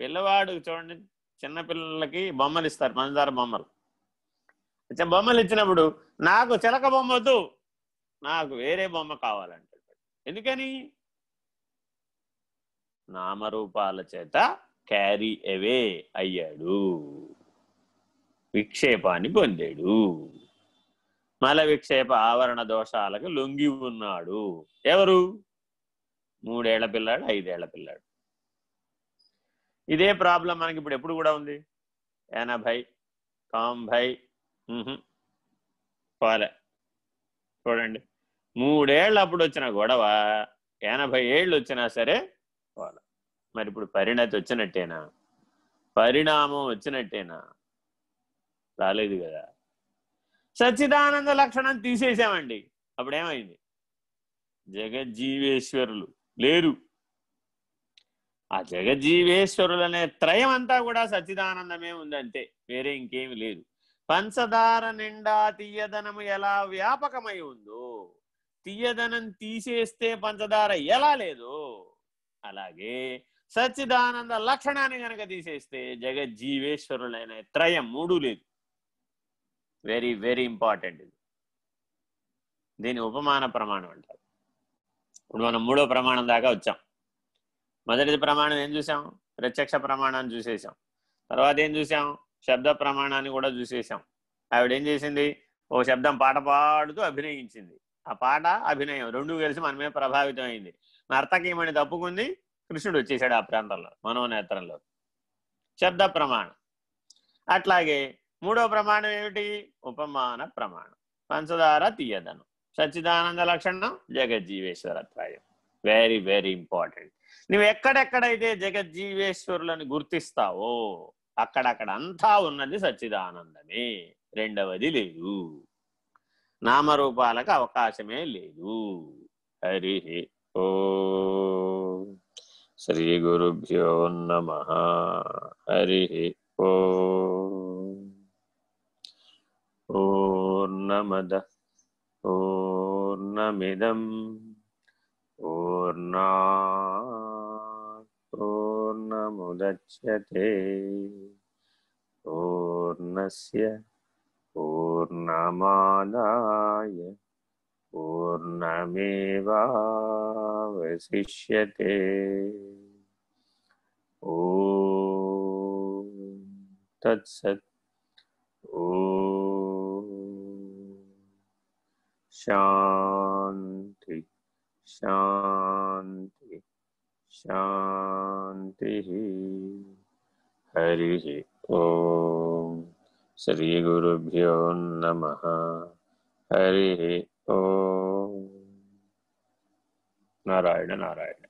పిల్లవాడు చూడండి చిన్న పిల్లలకి బొమ్మలు ఇస్తారు మందార బొమ్మలు. బొమ్మలు ఇచ్చినప్పుడు నాకు చిలక బొమ్మ వద్దు నాకు వేరే బొమ్మ కావాలంటాడు. ఎందుకని? నామరూపాల చేత క్యారీ అవే అయ్యాడు. విక్షేపాన్ని పొందాడు. మల విక్షేప ఆవరణ దోషాలకు లొంగి ఉన్నాడు. ఎవరు? మూడేళ్ళ పిల్లాడు ఐదేళ్ళ పిల్లాడు. ఇదే ప్రాబ్లం మనకి ఇప్పుడు ఎప్పుడు కూడా ఉంది. ఎనభై తొంభై పోలే. చూడండి. మూడేళ్ళు అప్పుడు వచ్చిన గొడవ ఎనభై ఏళ్ళు వచ్చినా సరే పోలే. మరి ఇప్పుడు పరిణతి వచ్చినట్టేనా? పరిణామం వచ్చినట్టేనా? రాలేదు కదా. సచ్చిదానంద లక్షణం తీసేసామండి. అప్పుడేమైంది? జగజ్జీవేశ్వరులు. లేరు. ఆ జగజ్జీవేశ్వరులు త్రయం అంతా కూడా సచ్చిదానందమే ఉందంటే వేరే ఇంకేమి లేదు. పంచదార నిండా తీయదనము ఎలా వ్యాపకమై ఉందో తీయదనం తీసేస్తే పంచదార ఎలా లేదు అలాగే సచ్చిదానంద లక్షణాన్ని గనక తీసేస్తే జగజ్జీవేశ్వరులైన త్రయం మూడు లేదు. వెరీ వెరీ ఇంపార్టెంట్ ఇది. దీని ఉపమాన ప్రమాణం అంటారు. ఇప్పుడు మనం మూడో ప్రమాణం దాకా వచ్చాం. మొదటిది ప్రమాణం ఏం చూసాం? ప్రత్యక్ష ప్రమాణాన్ని చూసేసాం తర్వాత ఏం చూసాం? శబ్ద ప్రమాణాన్ని కూడా చూసేసాం ఆవిడ ఏం చేసింది? ఓ శబ్దం పాట పాడుతూ అభినయించింది. ఆ పాట అభినయం రెండు కలిసి మన మీద ప్రభావితం అయింది నర్తకీమణి తప్పుకుంది? కృష్ణుడు వచ్చేసాడు ఆ ప్రాంతంలో మనోనేత్రంలో. శబ్ద ప్రమాణం. అట్లాగే మూడో ప్రమాణం ఏమిటి? ఉపమాన ప్రమాణం. పంచదార తీయదనం. సచ్చిదానంద లక్షణం జగజ్జీవేశ్వరత్రాయం. వెరీ వెరీ ఇంపార్టెంట్ నువ్వు ఎక్కడెక్కడైతే జగజ్జీవేశ్వరులను గుర్తిస్తావో అక్కడక్కడ అంతా ఉన్నది సచ్చిదానందమే. రెండవది లేదు. నామరూపాలకు అవకాశమే లేదు. హరి ఓ. శ్రీ గురుభ్యో నమ. హరి ఓ. పూర్ణమద పూర్ణమిదం मुदच्यते पूर्णस्य पूर्णमादाय पूर्णमेवावशिष्यते। ॐ तत्सत्। ॐ शांति शांति शान्ति। హరి ఓం శ్రీ గురుభ్యో నమ హరి ఓం నారాయణ నారాయణ